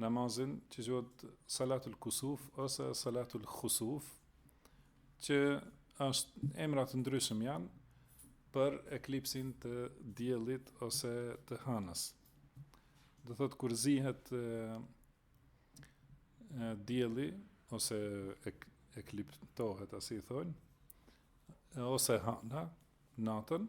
namazin që quhet salatul kusuf ose salatul khusuf që është emra të ndryshëm janë për eklipsin të diellit ose të hanës. Do thot kur zihet e, e, dielli ose ek, ekliptohet, asi i thonë, ose hana natën,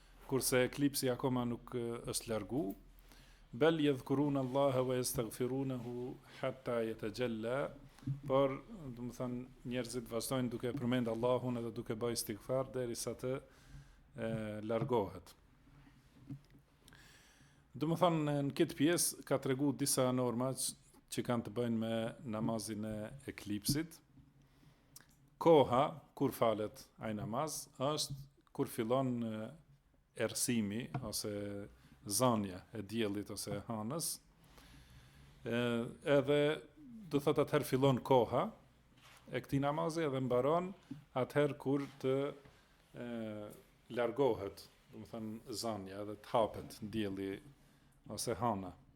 Kurse eklipsi akoma nuk është largu, Bel yadhkurun Allaha wa yastaghfirunahu hatta yatajalla, por domethan njerëzit vazhdojnë duke përmend Allahun edhe duke ba istighfar derisa të e, largohet. Domethan në këtë pjesë ka tregu disa norma që kanë të bëjnë me namazin e eklipsit. Koha kur falet ai namaz është kur fillon errësimi ose zanja e diellit ose hanës. Ë edhe do thot atëherë fillon koha e këtij namazi edhe mbaron atëherë kur të ë largohet, domethanë zanja edhe të hapet dielli ose hana.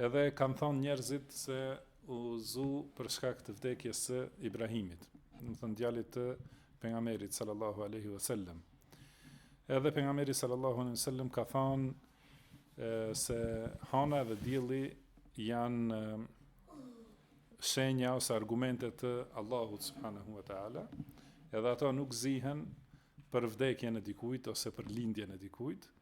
Edhe kanë thonë njerëzit se u zu për shkak të vdekjes së Ibrahimit, domethonë djalit të pejgamberit sallallahu alaihi wasallam. Edhe pejgamberi sallallahu alaihi wasallam ka thonë se hana dhe dielli janë shenja ose argumente të Allahut subhanahu wa taala, edhe ato nuk zihen për vdekjen e dikujt ose për lindjen e dikujt,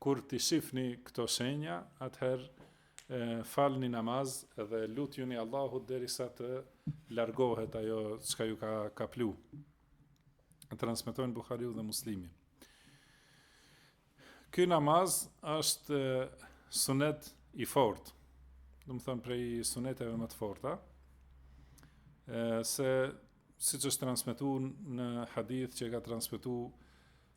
Kur t'i shifni këto shenja, atëherë falni namaz dhe lutjuni Allahut derisa të largohet ajo çka ju ka kaplu. E transmetojnë Buhariu dhe Muslimi. Ky namaz është sunet i fortë. Domethon prej suneteve më të forta. Ë se siç është transmetu në hadith që e ka transmetu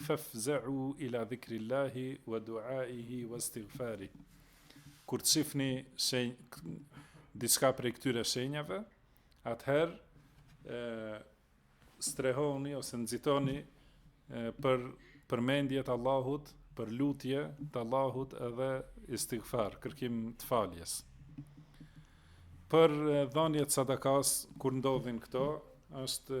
Fafza'u ila dhikrillahi wa du'aihi wa istighfarih Kur t'shifni shenjë, diçka prej këtyre shenjave, atëherë ë strehohuni ose nxitoni për përmendje të Allahut, për lutje të Allahut edhe istighfar, kërkim të faljes. Për dhanien e sadakas kur ndodhin këto, është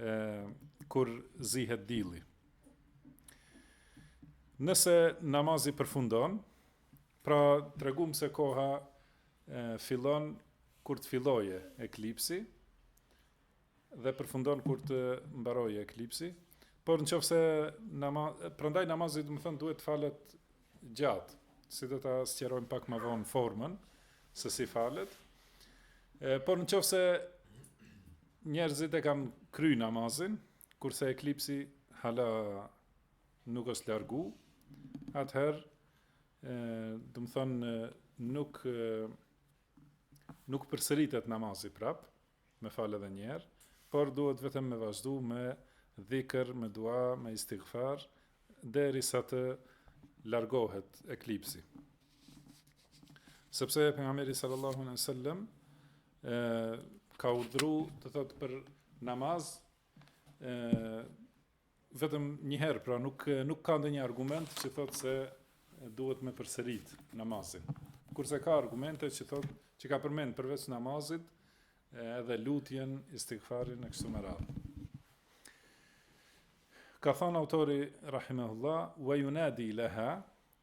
e kur zihet dilli. Nëse namazi përfundon, pra tregumë se koha e, fillon kur të filloje eklipsi dhe përfundon kur të mbaroje eklipsi, por në qoftë se nama, prandaj namazi domethënë duhet të falet gjatë, si do ta sqarojmë pak ma vonë formën se si falet. E, por në qoftë se njerëzit e kanë kry namazin, kurse eklipsi hala nuk është largu, atëherë, domethënë, nuk, nuk përsëritet namazi prapë, Me fal edhe një herë, por duhet vetëm me vazhdu me dhikr, me dua, me istighfar, derisa të largohet eklipsi. Sepse pejgamberi sallallahu alejhi ve sellem ka urdhru do të thotë për namaz, ë Vetëm një herë, pra nuk nuk ka ndonjë argument që thotë se duhet me përsërit namazin. Kurse ka argumente që thotë që ka përmend përveç namazit edhe lutjen, istighfarin e kështu me radhë. Ka thon autori rahimahullah, "Wa yunadi laha"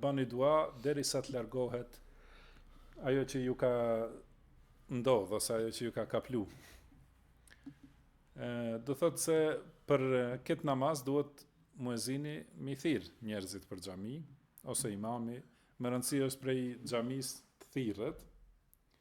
Bani dua derisa të largohet ajo që ju ka ndodhë, ose ajo që ju ka kaplu. Do thotë se për këtë namaz duhet muezini m'i thirr njerëzit për xhami, ose imami, me rëndësi është prej xhamisë të thirret,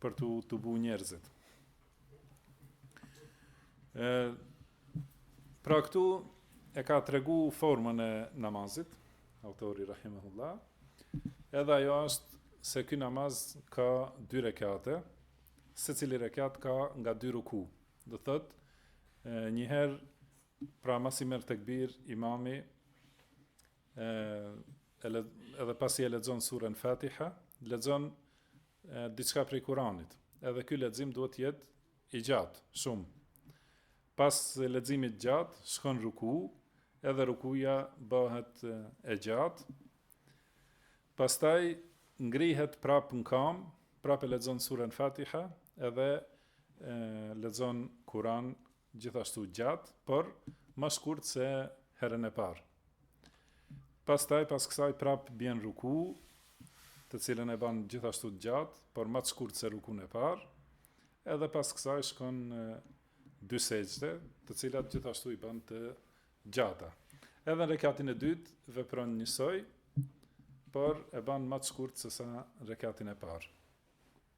për t'u tubu njerëzit. E, pra këtu e ka tregu formën e namazit, autori Rahimahullah, edhe ajo është se ky namaz ka dy rekate, secili rekat ka nga dy ruku. Do thotë, njëherë, pra masi merr tekbir, imami, e, edhe pasi e lexon surën Fatiha, lexon diçka prej Kuranit. Edhe ky lexim duhet të jetë i gjatë, shumë. Pas leximit gjatë, shkon n'ruku, edhe rukuja bëhet e gjatë. Pastaj ngrihet prap në kam, prap e lexon surën Fatiha, edhe lexon Kur'an gjithashtu gjatë, por ma shkurt se herën e parë. Pastaj pas kësaj prap bjen n'ruku, të cilën e ban gjithashtu të gjatë, por ma të shkurt se rukun e parë. Edhe pas kësaj shkon dy sexhde, të cilat gjithashtu i ban të gjata. Edhe në rekatin e dytë vepron njësoj, por e ban ma të shkurt sesa n'rekatin e parë.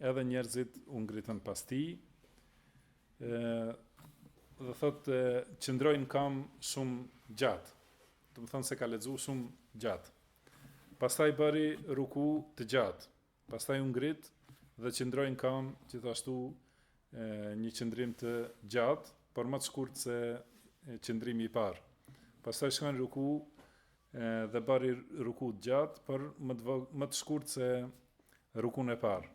Edhe njerëzit u ngritën pas tij. ë Dhe thotë qëndroi në kam shumë gjatë. Domethonë se ka lexu shumë gjatë. Pastaj bëri ruku të gjatë. Pastaj u ngrit dhe qëndroi në kam gjithashtu ë një qëndrim të gjatë, por ma të shkurt se qëndrimi i parë. Pastaj shkoi në ruku Dhe bëri ruku të gjatë, por më të shkurtë se rukun e parë.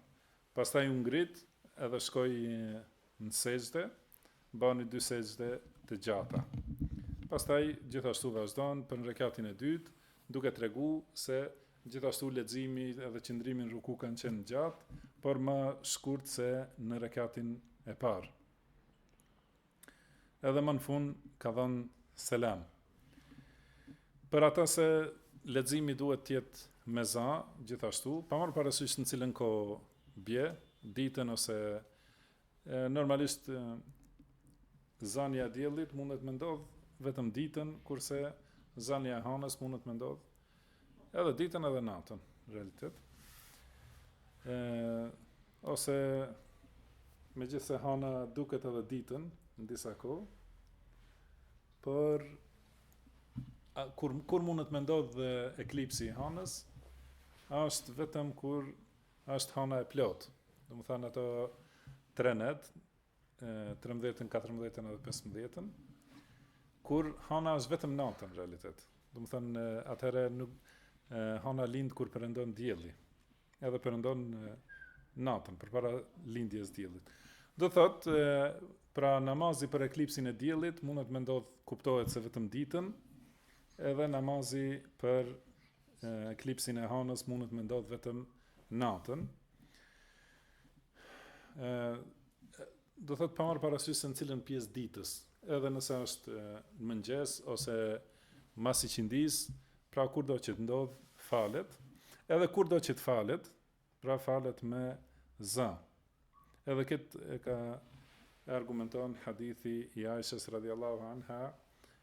Pastaj u ngrit edhe shkoi në sexhde, bani dy sexhde të gjata. Pastaj gjithashtu vazhdon për në rekatin e dytë, duke tregu se gjithashtu leximi edhe qëndrimi në ruku kanë qenë gjatë, por më shkurt se në rekatin e parë. Edhe më në fund ka dhënë selam. Për ata se leximi duhet të jetë me za, gjithashtu, pa marrë parasysh në cilën kohë bje, ditën ose e, normalisht zanja e diellit mundet me ndodh vetëm ditën, kurse zanja e hanës mundet me ndodh Edhe ditën edhe natën, në realitet. E, ose, me gjithë se hana duket edhe ditën, në disa kohë, por a, kur, kur mundet me ndodhë eklipsi i hanës, është vetëm kur është hana e plotë. Domethanë ato tre net, trembëdhjetën, katërmbëdhjetën edhe pesëmbëdhjetën, kur hana është vetëm natën në realitet. Do të thënë atëherë nuk hana lind kur perëndon dielli. Edhe perëndon natën përpara lindjes së diellit. Do thotë pra namazi për eklipsin e diellit mundet me ndodh kuptohet se vetëm ditën, edhe namazi për eklipsin e hanës mundet me ndodh vetëm natën. Ë do thot pa marr parasysh se në cilën pjesë të ditës, edhe nëse është në mëngjes ose mas iqindisë, pra kurdo që të ndodh, falet, edhe kurdo që të falet, pra falet me za. Edhe këtë e ka e argumenton hadithi i Aishës radhiyallahu anha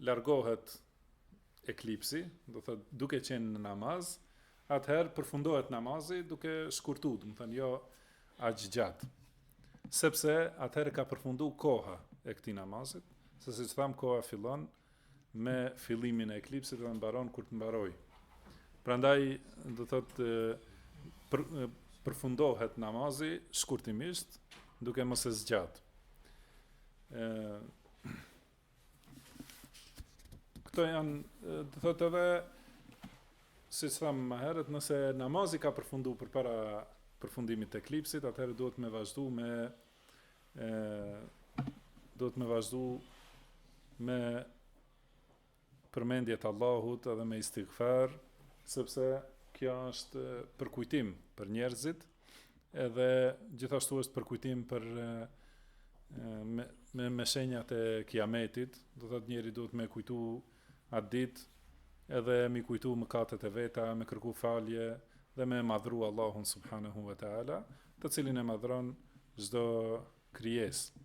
largohet eklipsi, do thot duke qenë në namaz, atëherë përfundohet namazi duke shkurtu, do thënë jo aq gjatë. Sepse atëherë ka përfundu koha e këtij namazit, se siç tham koha fillon me fillimin e eklipsit dhe mbaron kur të mbaroj. Prandaj do thot për, përfundohet namazi shkurtimisht, duke mos e zgjat. Ë Këto janë, do thotë edhe, siç thamë ma herët, nëse namazi ka përfundu përpara përfundimit të eklipsit, atëherë duhet me vazhdu me, e, duhet me vazhdu me përmendje të Allahut edhe me istighfar, sepse kjo është përkujtim për njerëzit, edhe gjithashtu është përkujtim për me me, me shenjat e kiametit, do të thotë njeri duhet me kujtu atë ditë, edhe me i kujtu mëkatet e veta, me kërku falje dhe me madhru Allahun subhanahu wa taala, të cilin e madhron çdo krijesë.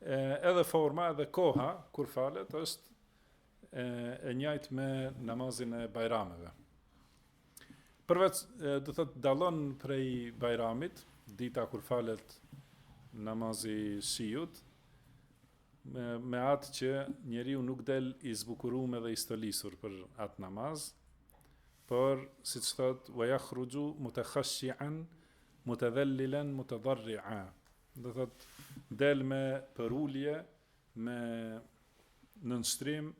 Edhe forma edhe koha kur falet është e, e njajt me namazin e bajrameve. Përveç do të thotë dallon prej bajramit, dita kur falet namazi i shiut, me, me atë që njeriu nuk del i zbukuruar dhe i stolisur për atë namaz, por siç thotë, wa yakhruju mutakhashian mutadhallilan mutadharri'a. Do thot del me përulje, me nënstrim,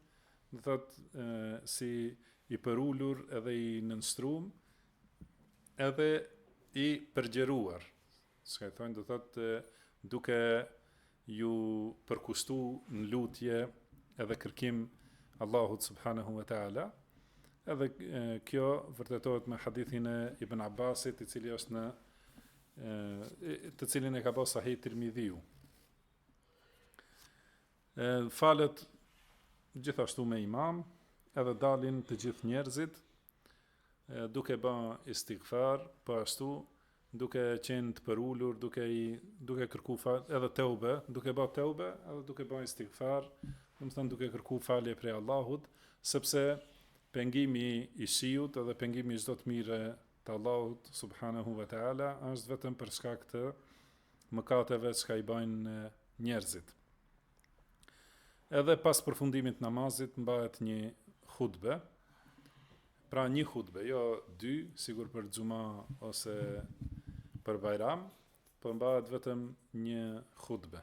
do thot e, si i përulur edhe i nënstrum, edhe i përgjeruar. Çka i thonë, do thot e, duke ju përkushtu në lutje edhe kërkim Allahut subhanahu wa taala. Edhe kjo vërtetohet me hadithin e Ibn Abbasit, i cili është në të cilin e ka ba sahih Tirmidhiu. Falet gjithashtu me imam, edhe dalin të gjithë njerëzit, duke ba istighfar, po ashtu duke qenë të përulur, duke, i, duke kërku fal, edhe teube, duke ba teube, edhe duke ba istighfar, domethënë duke kërku falje prej Allahut, sepse pengimi i shiut edhe pengimi i çdo të mire të Allahut subhanahu wa taala është vetëm për shkak të mëkateve çka i bajnë njerëzit. Edhe pas përfundimit namazit mbahet një hutbe. Pra një hutbe, jo dy, sikur për xhuma ose për Bajram, po mbahet vetëm një hutbe.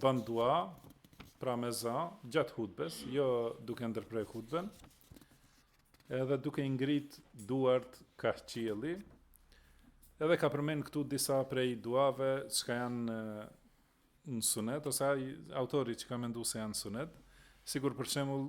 ban dua pra me za gjatë hutbes, jo duke ndërpre hutben. Edhe duke i ngrit duart ka qielli. Edhe ka përmend këtu disa prej duave çka janë në sunet ose ai autori që ka mendu se janë sunet, sikur për shembull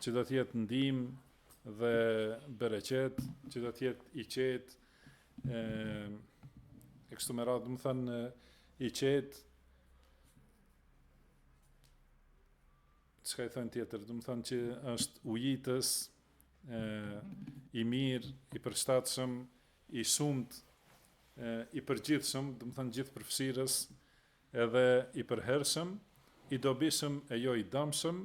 që do të jetë ndihmë dhe bereqet, që do të jetë i qetë, e, e kështu me radhë, domethënë, i qetë, çka i thonë tjetër, domethënë që është ujitës, e, i mirë, i përshtatshëm, i shumtë, e, i përgjithshëm, domethënë gjithëpërfshirës, edhe i përhershëm, i dobishëm e jo i dëmshëm,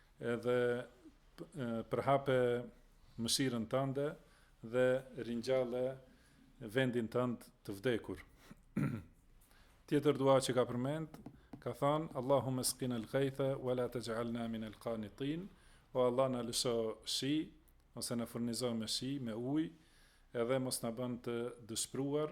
Edhe përhape mëshirën tënde dhe ringjalle vendin tënd të vdekur. Tjetër dua që ka përmend, ka thënë Allahumma sqina al-ghaytha wa la taj'alna min al-qanitin, o Allah na lësho shi ose na furnizo me shi, me ujë, edhe mos na bën të dëshpëruar.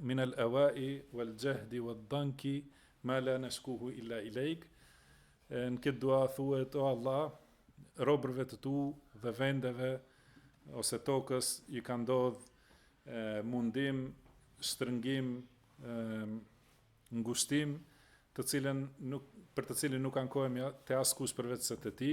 min el ewai wal jahdi wal danki ma la nashkuhu illa ilaik në këtë dua thuhet o Allah robërve të tu dhe vendeve ose tokës i ka ndodh mundim shtrëngim ngushtim të cilën nuk për të cilin nuk ankohemi te askush përveç se te ti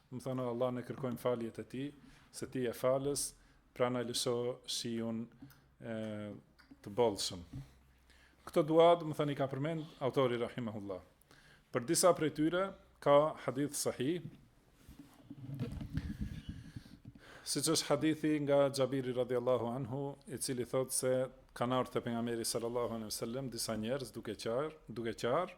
Domethanë o Allah ne kërkojmë falje te ti, se ti je falës, prandaj lësho shiun të bollshëm. Këto dua, domethënë i ka përmend autori Rahimahullah. Për disa prej tyre, ka hadith sahih, siç është hadithi nga Xhabiri radiallahu anhu, i cili thotë se kanë ardhë te pejgamberi sallallahu alejhi ue sel-lem, disa njerëz duke qarë, duke qarë,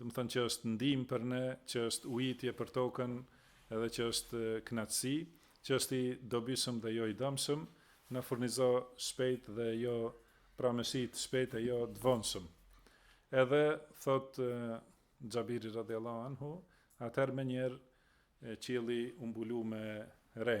domethënë që është ndihmë për ne, që është ujitje për tokën edhe që është kënaqësi, që është i dobishëm dhe jo i dëmshëm, na furnizo shpejt dhe jo pra me shi të shpejt e jo të vonshëm. Edhe thot Xhabiri radhiyallahu anhu, atëherë menjëherë qielli u mbulu me re.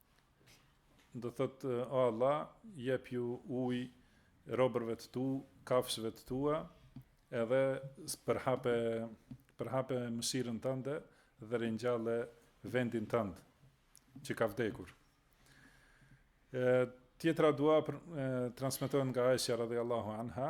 Do thot o Allah, jepju ujë robërve të tu, kafshëve të tua, edhe përhape përhape mëshirën tënde dhe ringjalle vendin tënd që ka vdekur. E tjetra dua për, e, transmetohet nga Aisha radhiyallahu anha,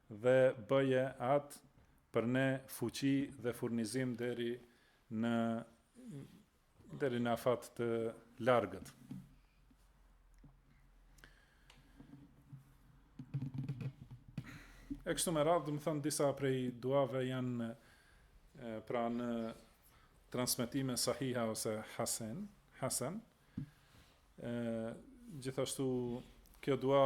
dhe bëje atë për ne fuqi dhe furnizim deri në deri në afat të largët. E kështu me radhë, domethënë, disa prej duave janë pra në transmetime sahiha ose hasen, hasen, gjithashtu kjo dua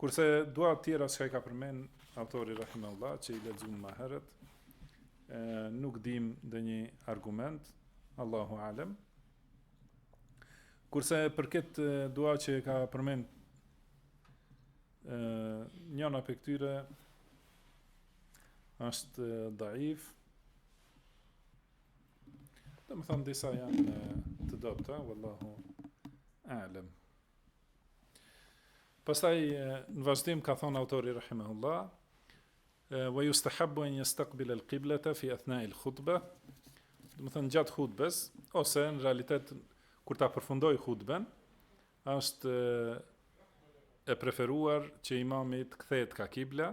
Kurse duat tjera që i ka përmend autori rahimahullah që i lexuam më herët, e, nuk dim ndonjë argument, Allahu alem. Kurse për këtë dua që e ka përmend njëna prej këtyre është daif domethonë disa janë të dobta vallahu alem Pastaj në vazhdim ka thonë autori rahimahullah, wa yustahabu an yastaqbil al-qiblata fi athna' al-khutbah, domethënë gjatë hutbes ose në realitet kur ta përfundojë hutben, është e preferuar që imami të kthehet ka kibla,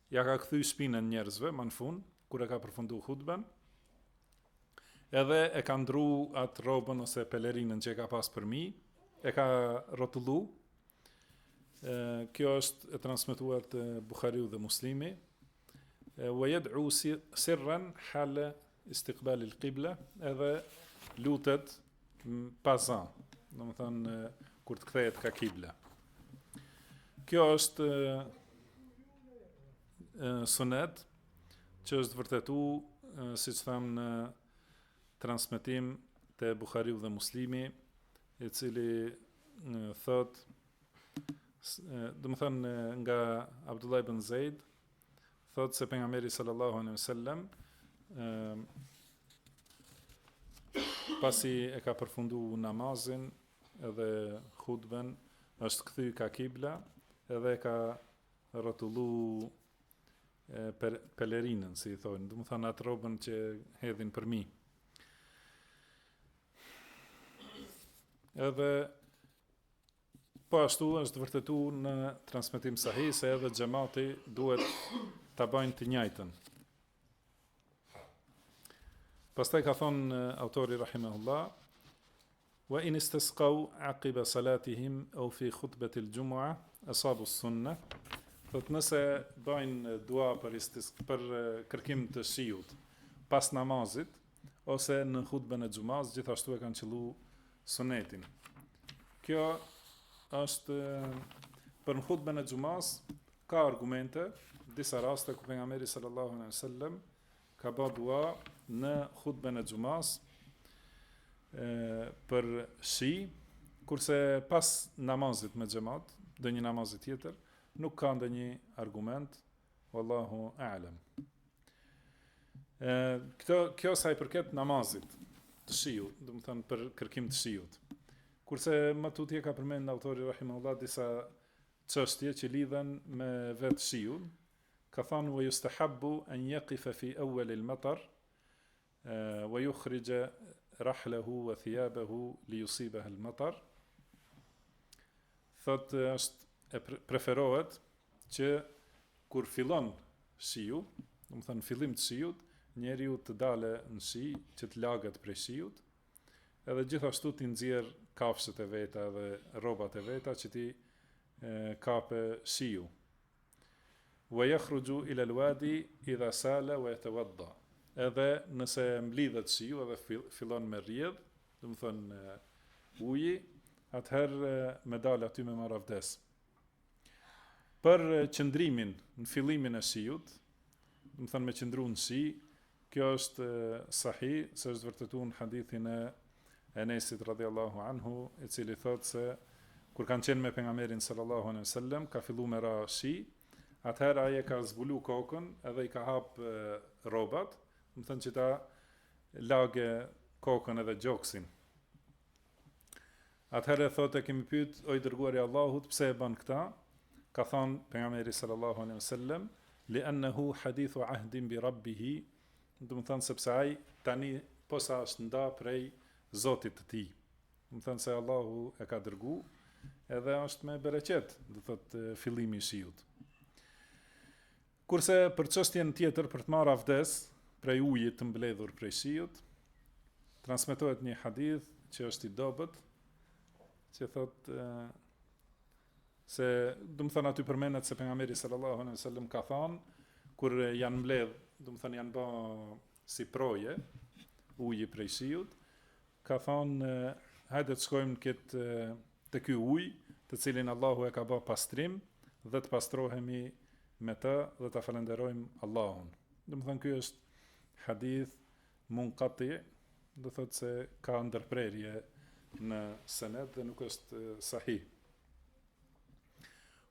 Ja ka kthy shpinën njerëzve në fund kur e ka përfundu hutben edhe e ka ndru atë rrobën ose pelerinën që e ka pas përmbi e ka rrotullu e, kjo është e transmetuar te Buhariu dhe Muslimi e, wa yad'u sirran hala Istiqbal il qibla edhe lutet pa zë, domethënë kur të kthehet ka kibla. Kjo është sunet që është vërtetu siç thamë në transmetim te Buhariu dhe Muslimi i cili thotë domethënë nga Abdullah ibn Zejd thotë se pejgamberi sallallahu alejhi ve sellem pasi e ka përfundu namazin edhe hutben është kthy ka kibla edhe e ka rrotullu per, pelerinën si i thojnë domethënë atë rrobën që hedhin përmbi edhe Po ashtu është vërtetu në transmetim sahih se edhe xhemati duhet ta bajnë të njajtën. Pastaj ka thonë autori rahimahullah wa in istasqau aqiba salatihim aw fi khutbati al-jum'a asabu as-sunna thotë nëse bajnë dua për istis për kërkim të shiut pas namazit ose në hutben e xhumas gjithashtu e kanë qëllu sunetin. Kjo është për në hutben e xhumas ka argumente, disa raste ku pejgamberi sallallahu alejhi ve sellem ka ba dua në hutben e xhumas për shi, kurse pas namazit me xhemat, ndonjë namazi tjetër, nuk ka ndonjë argument Wallahu a'lam. Ë këto kjo sa i përket namazit të shiut, domethënë për kërkim të shiut. Kurse më tutje ka përmend autori rahimahullah disa çështje që lidhen me vetë shiun, ka thënë wa yustahabu an yaqifa fi awwal al-matar Wa yukhrija rahlahu wa thiyabahu li yusibaha al matar. Thot është e preferohet që kur fillon shiu, domethënë fillim të shiut, njeriu të dalë në shi, që të laget prej shiut, edhe gjithashtu të nxjerr kafshët e veta dhe rrobat e veta që t'i kapë shiu, Wa yakhruju ila al-wadi idha sala wa yatawadda. Edhe nëse mblidhet shiu edhe fillon me rrjedh, domethonë uji, atëherë me dal aty me marr avdes. Për qëndrimin në fillimin e shiut, domethonë me qëndru në shi, kjo është sahi, se është vërtetu në hadithin e Enesit radhiyallahu anhu, i cili thotë se kur kanë qenë me pejgamberin sallallahu alaihi wasallam, ka fillu me ra shi, atëherë ai e ka zbulu kokën edhe i ka hap rrobat, domethonë që ta lagë kokën edhe gjoksin. Atëherë, thotë, e kemi pyet, O i Dërguari i Allahut, pse e ban këtë? Ka thonë, Pejgamberi sallallahu alejhi ve sellem, Li'annahu hadithu ahdin bi Rabbihi, domethonë sepse ai tani posa është nda prej Zotit të tij. Domethonë se Allahu e ka dërgu, edhe është me bereqet, do thotë fillimi i shiut. Kurse për çështjen tjetër për të marrë avdes prej ujit të mbledhur prej shiut, transmetohet një hadith që është i dobët, që thotë se domethonë aty përmendet se pejgamberi sallallahu alejhi ve sellem ka thënë kur janë mbledh, domethonë janë ba si prroje uji prej shiut, ka thënë hajde të shkojmë këtë te ky ujë, të cilin Allahu e ka ba pastrim, dhe të pastrohemi me të dhe ta falënderojmë Allahun. Domethënë ky është hadith munqati, do thotë se ka ndërprerje në sened dhe nuk është sahih.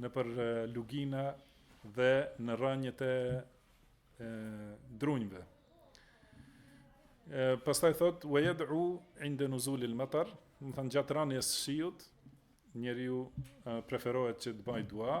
nëpër lugina dhe në rrënjët e drunjve. Pastaj thot wa yad'u inda nuzulil matar, domethënë gjatë rënies së shiut, njeriu preferohet që të bajë dua.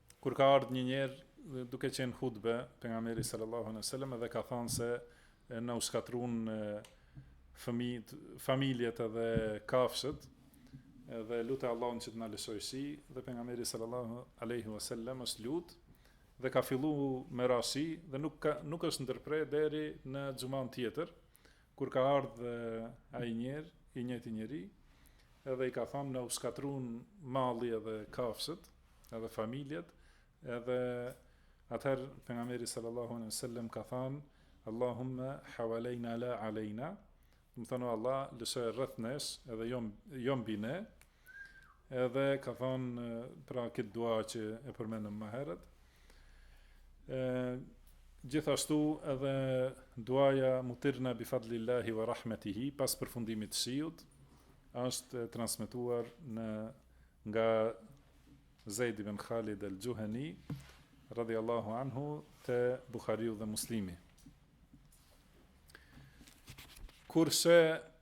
Kur ka ardhë një njeri duke qenë hutbe pejgamberi sallallahu alejhi ve sellem edhe ka thënë se na u shkatërrun fëmijët, familjet edhe kafshët dhe lute Allahun që të na lëshojë shi dhe pejgamberi sallallahu alejhi ve sellem është lut dhe ka fillu me ra shi dhe nuk ka, nuk është ndërpre deri në xhuman tjetër Kur ka ardhë ai njerë, i njëti njeri, edhe i ka thanë na u shkatërru mali edhe kafsët, edhe familjet, edhe atëherë Pejgamberi sallallahu alejhi ve selem ka thanë, Allahumme havalejna la alejna, domethanë Allah, lëshoje rreth nesh, edhe jo, jo mbi ne, edhe Edhe ka thonë pra këtë dua që e përmendëm më herët. E gjithashtu edhe duaja mutirna bi fadlillahi wa rahmetihi pas përfundimit të shiut është transmetuar nga Zaid ibn Khalid al-Juhani radhiyallahu anhu te Buhariu dhe Muslimi. Kurse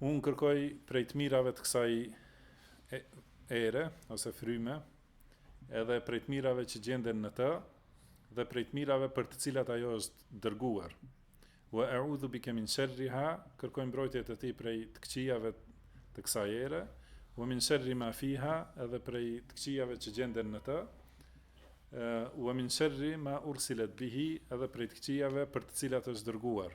Unë kërkoj prej të mirave të kësaj ere ose fryme, edhe prej të mirave që gjenden në të dhe prej të mirave për të cilat ajo është dërguar. Wa a'udhu bika min sharriha, kërkoj mbrojtje te ti prej të këqijave të kësaj ere, wa min sharri ma fiha, edhe prej të këqijave që gjenden në të, wa min sharri ma ursilet bihi, edhe prej të këqijave për të cilat është dërguar.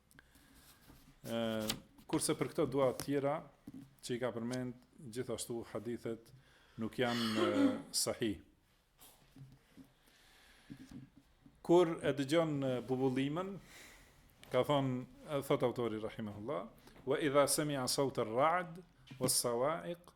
Kurse për këto dua të tjera që i ka përmend gjithashtu hadithet nuk janë sahih. Kur e dëgjon bubullimën, ka thon thot autori rahimahullah, wa idha sami'a sawt ar-ra'd was-sawa'iq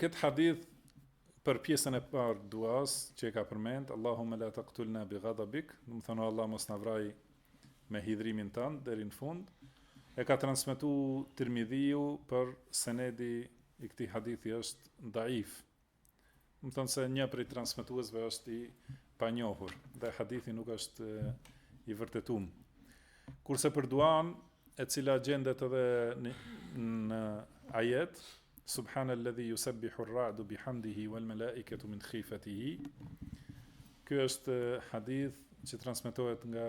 Këtë hadith për pjesën e parë duas që e ka përmend, Allahumma la taqtulna bi ghadabik, domethanë Allah mos na vraj me hidhrimin tënd deri në fund. E ka transmetuar Tirmidhiu por senedi i këtij hadithi është daif. Domethanë se një prej transmetuesve është i panjohur dhe hadithi nuk është i vërtetuar. Kurse për duan, e cila gjendet edhe në, në ajet, Subhanal ladhi yusabbihu ar-ra'du bihamdihi wal malaikatu min khifatihi. Ky është hadith që transmetohet nga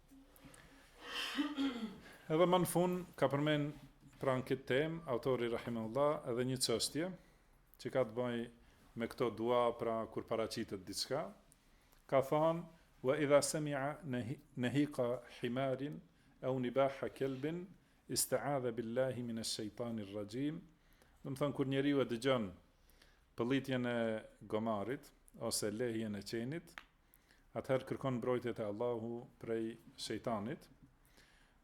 Edhe më në fund ka përmend pra në këtë temë, autori rahimahullah, edhe një çështje, që ka të bëjë me këto dua, pra kur paraqitet diçka, ka thonë, wa idha semi'a nehika himarin, eu nibaha kelbin, isteadhe billahi minesh-shejtani rraxhim, domethanë, kur njeriu e dëgjon pëllitjen e gomarit, ose lehjen e qenit, atëherë kërkon mbrojtje te Allahu prej shejtanit,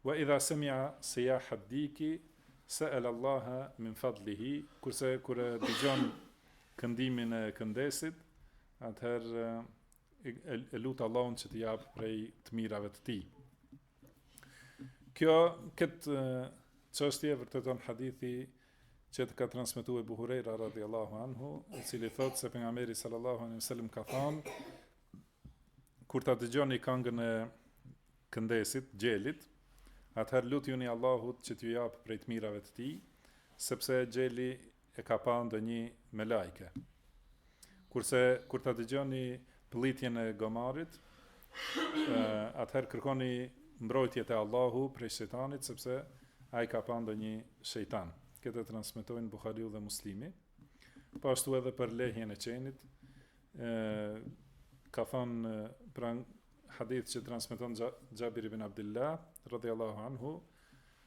Wa idha sami'a siyah ad-diki sa'ala Allaha min fadlihi, kurse kur e dëgjon këndimin e këndesit, atëherë e lut Allahun që t'i japë prej të mirave të tij. Kjo, ket çashtje, vërteton hadithi që e ka transmetu Ebu Hurejra radiallahu anhu, i cili thotë se Pejgamberi sallallahu alejhi ue sel-lem ka thanë, kur ta dëgjoni kangën e këndesit, gjelit, atëherë lutjuni Allahut që t'ju japë prej të mirave të tij, sepse gjeli e ka pa ndonjë melajke. Kurse kur ta dëgjoni pëllitjen e gomarit, atëherë kërkoni mbrojtje te Allahu prej shejtanit sepse ai ka pa ndonjë shejtan. Këtë e transmetojnë Buhariu dhe Muslimi. Po ashtu edhe për lehjen e qenit, ë ka thonë pra në hadith që transmeton Xhabir ibn Abdillah radhiyallahu anhu